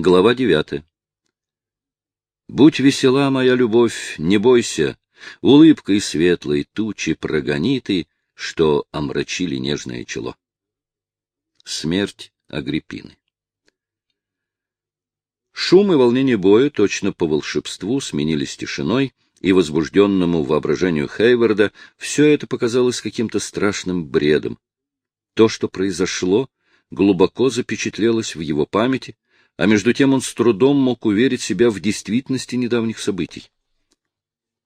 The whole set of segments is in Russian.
Глава девятая. Будь весела, моя любовь, не бойся, улыбкой светлой тучи прогони ты, что омрачили нежное чело. Смерть Агриппины. Шум и волнение боя точно по волшебству сменились тишиной, и возбужденному воображению Хейварда все это показалось каким-то страшным бредом. То, что произошло, глубоко запечатлелось в его памяти, а между тем он с трудом мог уверить себя в действительности недавних событий.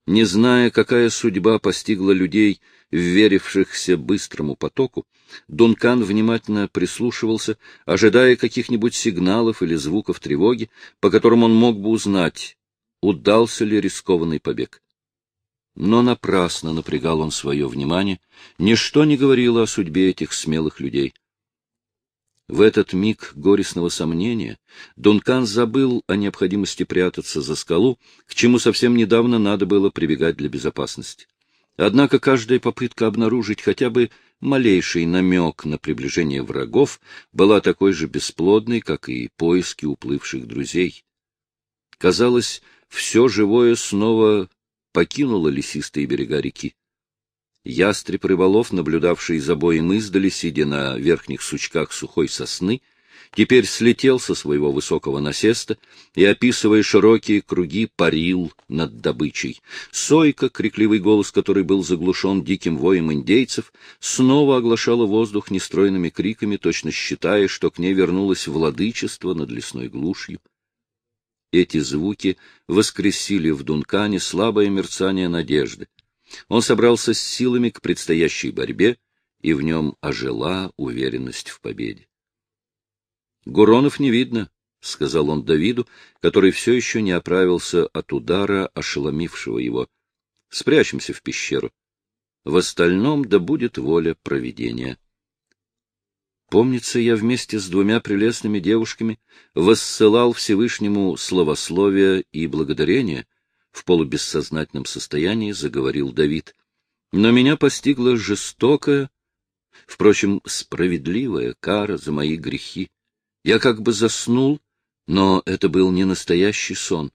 Не зная, какая судьба постигла людей, верившихся быстрому потоку, Дункан внимательно прислушивался, ожидая каких-нибудь сигналов или звуков тревоги, по которым он мог бы узнать, удался ли рискованный побег. Но напрасно напрягал он свое внимание, ничто не говорило о судьбе этих смелых людей. В этот миг горестного сомнения Дункан забыл о необходимости прятаться за скалу, к чему совсем недавно надо было прибегать для безопасности. Однако каждая попытка обнаружить хотя бы малейший намек на приближение врагов была такой же бесплодной, как и поиски уплывших друзей. Казалось, все живое снова покинуло лесистые берега реки. Ястреб рыболов, наблюдавший за боем издали, сидя на верхних сучках сухой сосны, теперь слетел со своего высокого насеста и, описывая широкие круги, парил над добычей. Сойка, крикливый голос который был заглушен диким воем индейцев, снова оглашала воздух нестройными криками, точно считая, что к ней вернулось владычество над лесной глушью. Эти звуки воскресили в Дункане слабое мерцание надежды. Он собрался с силами к предстоящей борьбе, и в нем ожила уверенность в победе. «Гуронов не видно», — сказал он Давиду, который все еще не оправился от удара, ошеломившего его. «Спрячемся в пещеру. В остальном да будет воля провидения». Помнится, я вместе с двумя прелестными девушками воссылал Всевышнему словословие и благодарение, в полубессознательном состоянии заговорил Давид. Но меня постигла жестокая, впрочем, справедливая кара за мои грехи. Я как бы заснул, но это был не настоящий сон.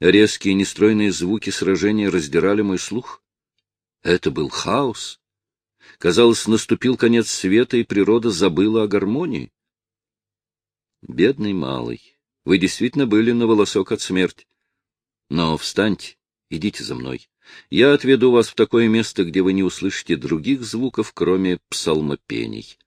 Резкие нестройные звуки сражения раздирали мой слух. Это был хаос. Казалось, наступил конец света, и природа забыла о гармонии. Бедный малый, вы действительно были на волосок от смерти. Но встаньте, идите за мной. Я отведу вас в такое место, где вы не услышите других звуков, кроме псалмопений.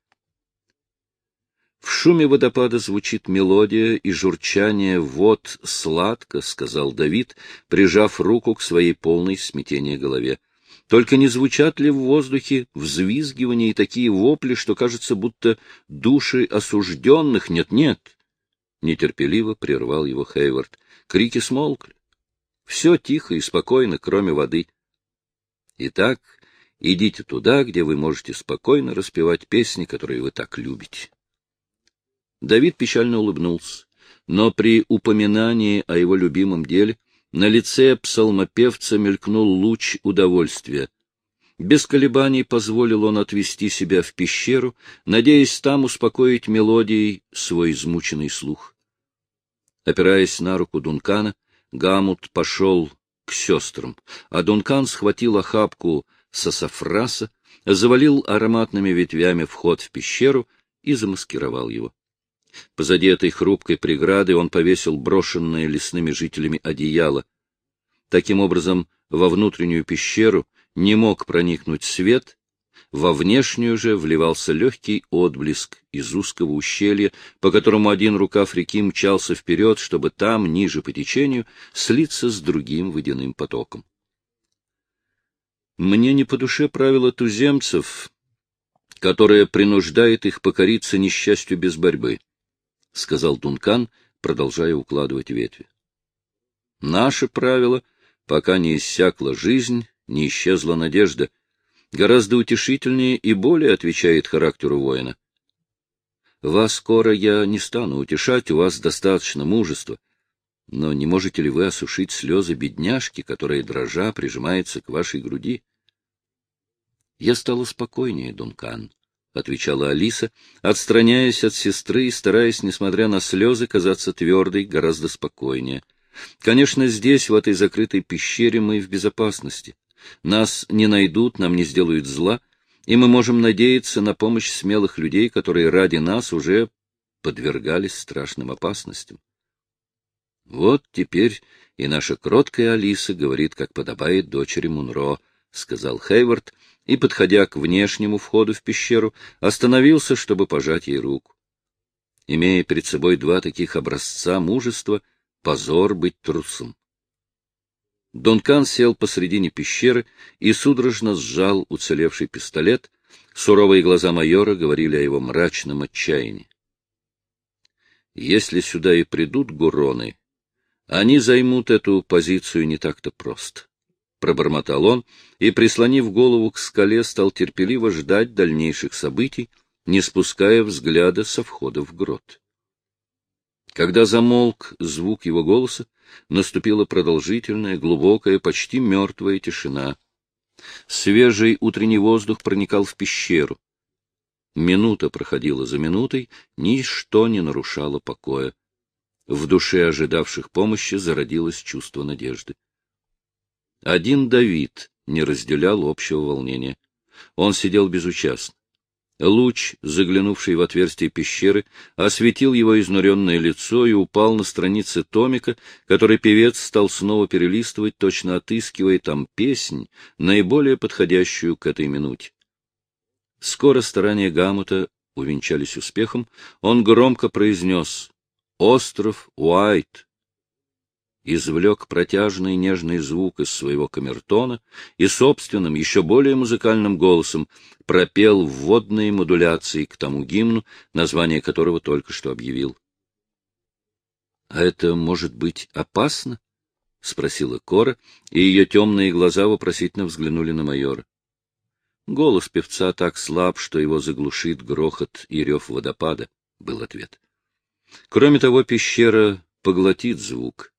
В шуме водопада звучит мелодия, и журчание вод сладко, — сказал Давид, прижав руку к своей полной смятения голове. Только не звучат ли в воздухе взвизгивания и такие вопли, что кажется, будто души осужденных нет-нет? Нетерпеливо прервал его Хейвард. Крики смолкли. Все тихо и спокойно, кроме воды. Итак, идите туда, где вы можете спокойно распевать песни, которые вы так любите. Давид печально улыбнулся, но при упоминании о его любимом деле на лице псалмопевца мелькнул луч удовольствия. Без колебаний позволил он отвести себя в пещеру, надеясь там успокоить мелодией свой измученный слух. Опираясь на руку Дункана, Гамут пошел к сестрам, а Дункан схватил охапку сасафраса, завалил ароматными ветвями вход в пещеру и замаскировал его. Позади этой хрупкой преграды он повесил брошенное лесными жителями одеяло. Таким образом, во внутреннюю пещеру не мог проникнуть свет, во внешнюю же вливался легкий отблеск из узкого ущелья, по которому один рукав реки мчался вперед, чтобы там, ниже по течению, слиться с другим водяным потоком. Мне не по душе правило туземцев, которое принуждает их покориться несчастью без борьбы, — сказал Дункан, продолжая укладывать ветви. Наше правило, пока не иссякла жизнь, не исчезла надежда, гораздо утешительнее и более отвечает характеру воина. Вас скоро я не стану утешать, у вас достаточно мужества. Но не можете ли вы осушить слезы бедняжки, которая, дрожа, прижимается к вашей груди? Я стала спокойнее, Дункан, — отвечала Алиса, отстраняясь от сестры и стараясь, несмотря на слезы, казаться твердой, гораздо спокойнее. Конечно, здесь, в этой закрытой пещере, мы в безопасности. Нас не найдут, нам не сделают зла, и мы можем надеяться на помощь смелых людей, которые ради нас уже подвергались страшным опасностям. Вот теперь и наша кроткая Алиса говорит, как подобает дочери Мунро, — сказал Хейвард, и, подходя к внешнему входу в пещеру, остановился, чтобы пожать ей руку. Имея перед собой два таких образца мужества, позор быть трусом. Донкан сел посредине пещеры и судорожно сжал уцелевший пистолет. Суровые глаза майора говорили о его мрачном отчаянии. Если сюда и придут гуроны, они займут эту позицию не так-то просто. Пробормотал он и, прислонив голову к скале, стал терпеливо ждать дальнейших событий, не спуская взгляда со входа в грот. Когда замолк звук его голоса, наступила продолжительная, глубокая, почти мертвая тишина. Свежий утренний воздух проникал в пещеру. Минута проходила за минутой, ничто не нарушало покоя. В душе ожидавших помощи зародилось чувство надежды. Один Давид не разделял общего волнения. Он сидел безучастно. Луч, заглянувший в отверстие пещеры, осветил его изнуренное лицо и упал на страницы томика, который певец стал снова перелистывать, точно отыскивая там песнь, наиболее подходящую к этой минуте. Скоро старания Гамута увенчались успехом, он громко произнес «Остров Уайт», извлек протяжный нежный звук из своего камертона и собственным, еще более музыкальным голосом пропел вводные модуляции к тому гимну, название которого только что объявил. — А это может быть опасно? — спросила Кора, и ее темные глаза вопросительно взглянули на майора. Голос певца так слаб, что его заглушит грохот и рев водопада, — был ответ. Кроме того, пещера поглотит звук.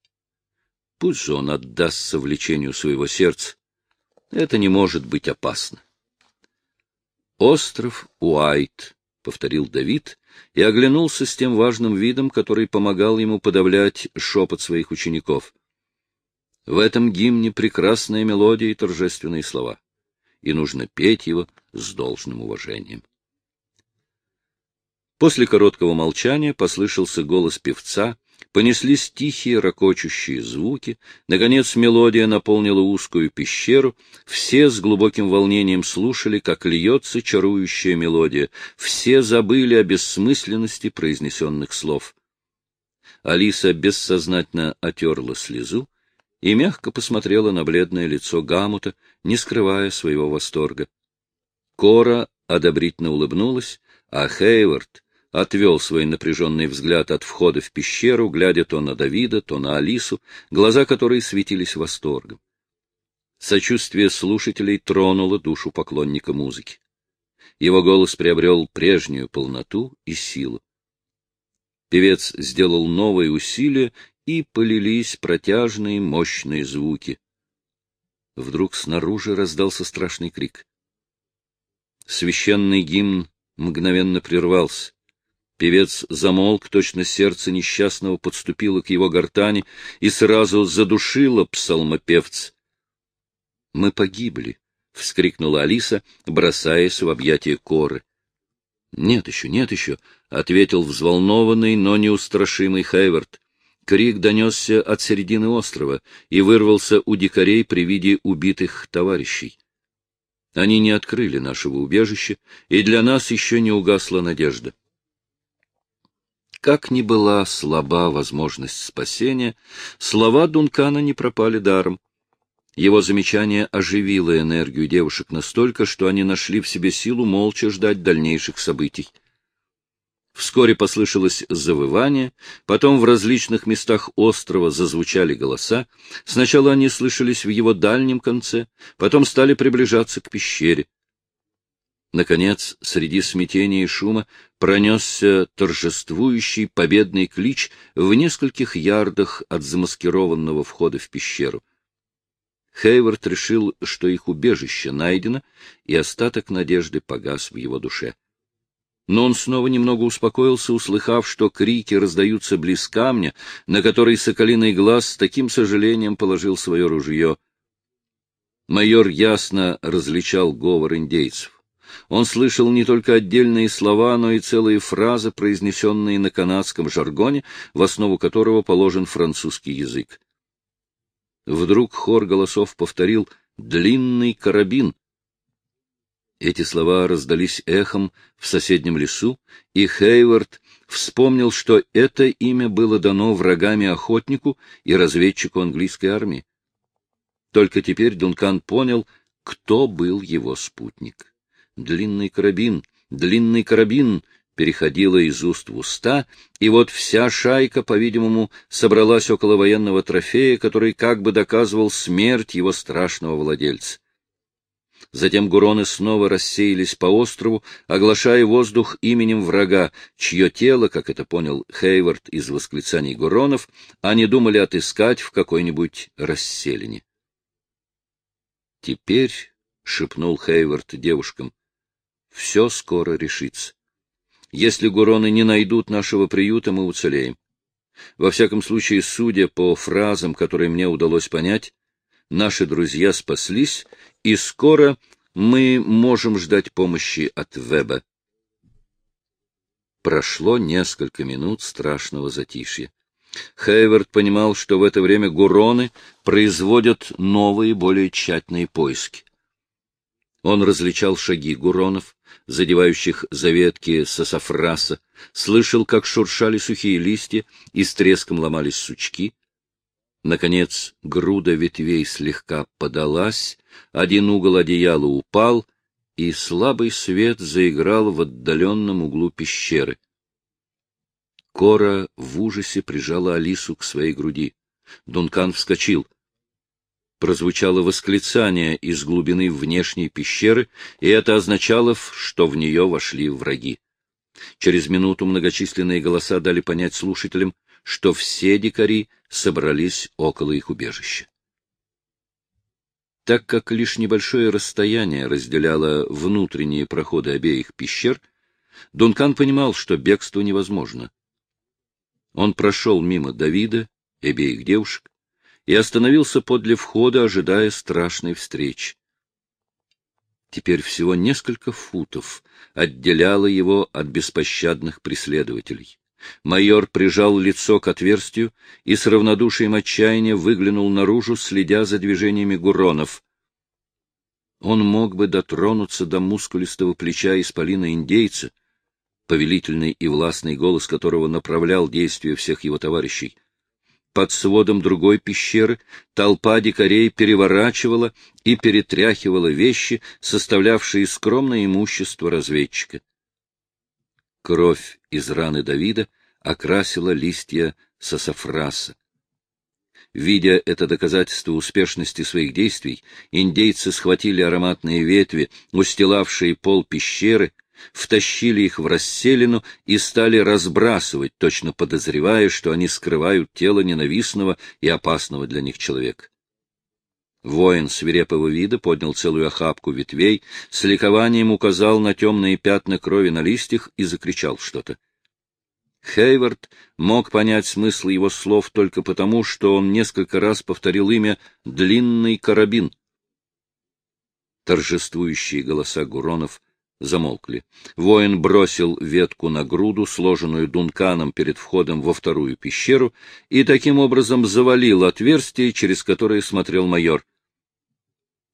Пусть же он отдастся влечению своего сердца. Это не может быть опасно. «Остров Уайт», — повторил Давид и оглянулся с тем важным видом, который помогал ему подавлять шепот своих учеников. В этом гимне прекрасная мелодия и торжественные слова, и нужно петь его с должным уважением. После короткого молчания послышался голос певца — понеслись тихие ракочущие звуки, наконец мелодия наполнила узкую пещеру, все с глубоким волнением слушали, как льется чарующая мелодия, все забыли о бессмысленности произнесенных слов. Алиса бессознательно отерла слезу и мягко посмотрела на бледное лицо Гамута, не скрывая своего восторга. Кора одобрительно улыбнулась, а Хейвард отвел свой напряженный взгляд от входа в пещеру, глядя то на Давида, то на Алису, глаза которой светились восторгом. Сочувствие слушателей тронуло душу поклонника музыки. Его голос приобрел прежнюю полноту и силу. Певец сделал новые усилия, и полились протяжные мощные звуки. Вдруг снаружи раздался страшный крик. Священный гимн мгновенно прервался. Певец замолк, точно сердце несчастного подступило к его гортани и сразу задушило псалмопевц. — Мы погибли! — вскрикнула Алиса, бросаясь в объятия коры. — Нет еще, нет еще! — ответил взволнованный, но неустрашимый Хейвард. Крик донесся от середины острова и вырвался у дикарей при виде убитых товарищей. Они не открыли нашего убежища, и для нас еще не угасла надежда. Как ни была слаба возможность спасения, слова Дункана не пропали даром. Его замечание оживило энергию девушек настолько, что они нашли в себе силу молча ждать дальнейших событий. Вскоре послышалось завывание, потом в различных местах острова зазвучали голоса. Сначала они слышались в его дальнем конце, потом стали приближаться к пещере. Наконец, среди смятения и шума пронесся торжествующий победный клич в нескольких ярдах от замаскированного входа в пещеру. Хейвард решил, что их убежище найдено, и остаток надежды погас в его душе. но он снова немного успокоился, услыхав, что крики раздаются близ камня, на который соколиный глаз с таким сожалением положил свое ружье. Майор ясно различал говор индейцев. Он слышал не только отдельные слова, но и целые фразы, произнесенные на канадском жаргоне, в основу которого положен французский язык. Вдруг хор голосов повторил «длинный карабин», эти слова раздались эхом в соседнем лесу, и Хейвард вспомнил, что это имя было дано врагами охотнику и разведчику английской армии. Только теперь Дункан понял, кто был его спутник. Длинный карабин, длинный карабин переходила из уст в уста, и вот вся шайка, по-видимому, собралась около военного трофея, который как бы доказывал смерть его страшного владельца. Затем гуроны снова рассеялись по острову, оглашая воздух именем врага, чье тело, как это понял Хейвард из восклицаний гуронов, они думали отыскать в какой-нибудь расселине. «Теперь», — шепнул Хейвард девушкам, — «все скоро решится. Если гуроны не найдут нашего приюта, мы уцелеем. Во всяком случае, судя по фразам, которые мне удалось понять, наши друзья спаслись, и скоро мы можем ждать помощи от Веба. Прошло несколько минут страшного затишья. Хейвард понимал, что в это время гуроны производят новые, более тщательные поиски. Он различал шаги гуронов, задевающих за ветки сосафраса, слышал, как шуршали сухие листья и с треском ломались сучки. Наконец груда ветвей слегка подалась, один угол одеяла упал, и слабый свет заиграл в отдаленном углу пещеры. Кора в ужасе прижала Алису к своей груди. Дункан вскочил. Прозвучало восклицание из глубины внешней пещеры, и это означало, что в нее вошли враги. Через минуту многочисленные голоса дали понять слушателям, что все дикари собрались около их убежища. Так как лишь небольшое расстояние разделяло внутренние проходы обеих пещер, Дункан понимал, что бегство невозможно. Он прошел мимо Давида и обеих девушек и остановился подле входа, ожидая страшной встречи. Теперь всего несколько футов отделяло его от беспощадных преследователей. Майор прижал лицо к отверстию и с равнодушием отчаяния выглянул наружу, следя за движениями гуронов. Он мог бы дотронуться до мускулистого плеча исполина-индейца, повелительный и властный голос которого направлял действия всех его товарищей. Под сводом другой пещеры толпа дикарей переворачивала и перетряхивала вещи, составлявшие скромное имущество разведчика. Кровь из раны Давида окрасила листья сосафраса. Видя это доказательство успешности своих действий, индейцы схватили ароматные ветви, устилавшие пол пещеры, втащили их в расселину и стали разбрасывать, точно подозревая, что они скрывают тело ненавистного и опасного для них человека. Воин свирепого вида поднял целую охапку ветвей, с ликованием указал на темные пятна крови на листьях и закричал что-то. Хейвард мог понять смысл его слов только потому, что он несколько раз повторил имя «длинный карабин». Торжествующие голоса гуронов замолкли. Воин бросил ветку на груду, сложенную дунканом перед входом во вторую пещеру, и таким образом завалил отверстие, через которое смотрел майор.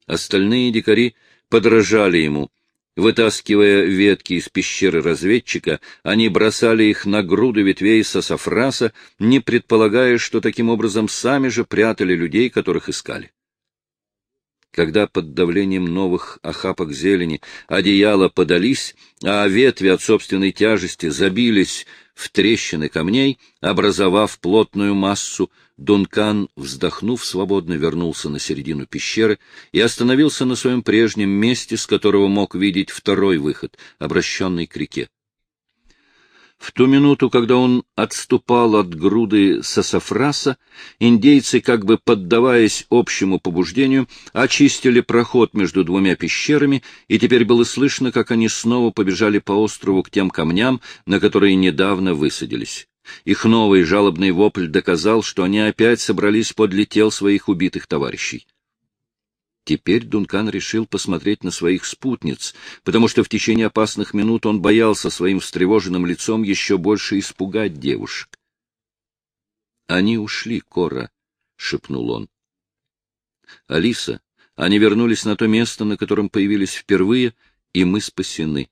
Остальные дикари подражали ему. Вытаскивая ветки из пещеры разведчика, они бросали их на груды ветвей сосафраса, не предполагая, что таким образом сами же прятали людей, которых искали. Когда под давлением новых охапок зелени одеяла подались, а ветви от собственной тяжести забились в трещины камней, образовав плотную массу, Дункан, вздохнув свободно, вернулся на середину пещеры и остановился на своем прежнем месте, с которого мог видеть второй выход, обращенный к реке. В ту минуту, когда он отступал от груды сасафраса, индейцы, как бы поддаваясь общему побуждению, очистили проход между двумя пещерами, и теперь было слышно, как они снова побежали по острову к тем камням, на которые недавно высадились. Их новый жалобный вопль доказал, что они опять собрались подле тел своих убитых товарищей. Теперь Дункан решил посмотреть на своих спутниц, потому что в течение опасных минут он боялся своим встревоженным лицом еще больше испугать девушек. — Они ушли, Кора, — шепнул он. — Алиса, они вернулись на то место, на котором появились впервые, и мы спасены.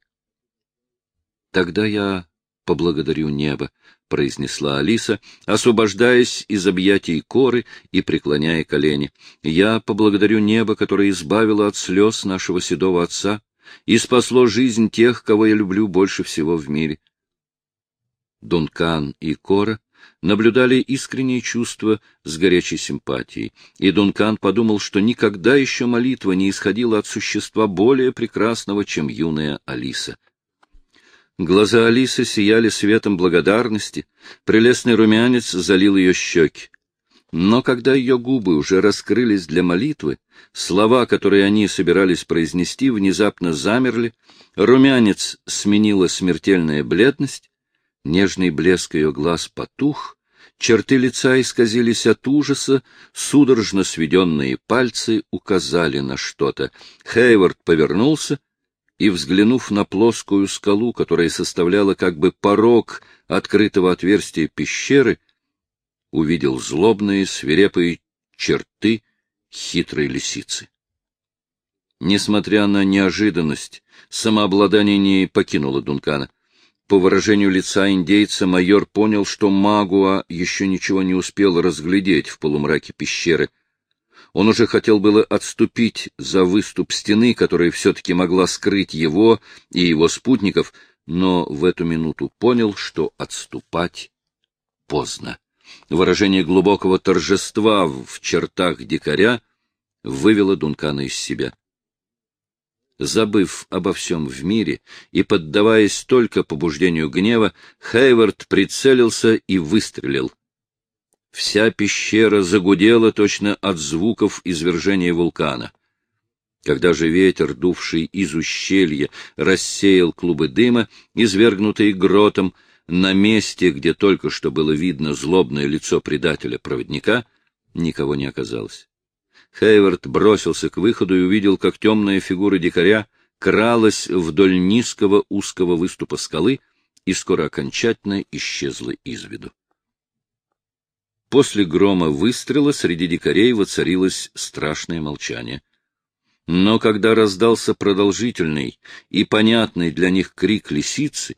Тогда я поблагодарю небо, — произнесла Алиса, освобождаясь из объятий коры и преклоняя колени. — Я поблагодарю небо, которое избавило от слез нашего седого отца и спасло жизнь тех, кого я люблю больше всего в мире. Дункан и Кора наблюдали искренние чувства с горячей симпатией, и Дункан подумал, что никогда еще молитва не исходила от существа более прекрасного, чем юная Алиса — Глаза Алисы сияли светом благодарности, прелестный румянец залил ее щеки. Но когда ее губы уже раскрылись для молитвы, слова, которые они собирались произнести, внезапно замерли, румянец сменила смертельная бледность, нежный блеск ее глаз потух, черты лица исказились от ужаса, судорожно сведенные пальцы указали на что-то. Хейвард повернулся — и, взглянув на плоскую скалу, которая составляла как бы порог открытого отверстия пещеры, увидел злобные свирепые черты хитрой лисицы. Несмотря на неожиданность, самообладание не покинуло Дункана. По выражению лица индейца майор понял, что Магуа еще ничего не успел разглядеть в полумраке пещеры — он уже хотел было отступить за выступ стены, которая все-таки могла скрыть его и его спутников, но в эту минуту понял, что отступать поздно. Выражение глубокого торжества в чертах дикаря вывело Дункана из себя. Забыв обо всем в мире и поддаваясь только побуждению гнева, Хейвард прицелился и выстрелил — Вся пещера загудела точно от звуков извержения вулкана. Когда же ветер, дувший из ущелья, рассеял клубы дыма, извергнутые гротом, на месте, где только что было видно злобное лицо предателя-проводника, никого не оказалось. Хейвард бросился к выходу и увидел, как темная фигура дикаря кралась вдоль низкого узкого выступа скалы и скоро окончательно исчезла из виду. После грома выстрела среди дикарей воцарилось страшное молчание. Но когда раздался продолжительный и понятный для них крик лисицы,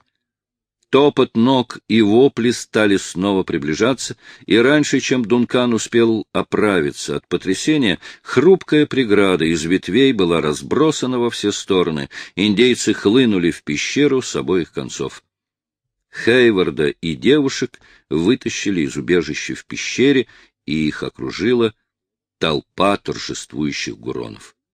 топот ног и вопли стали снова приближаться, и раньше, чем Дункан успел оправиться от потрясения, хрупкая преграда из ветвей была разбросана во все стороны, индейцы хлынули в пещеру с обоих концов. Хейварда и девушек вытащили из убежища в пещере, и их окружила толпа торжествующих гуронов.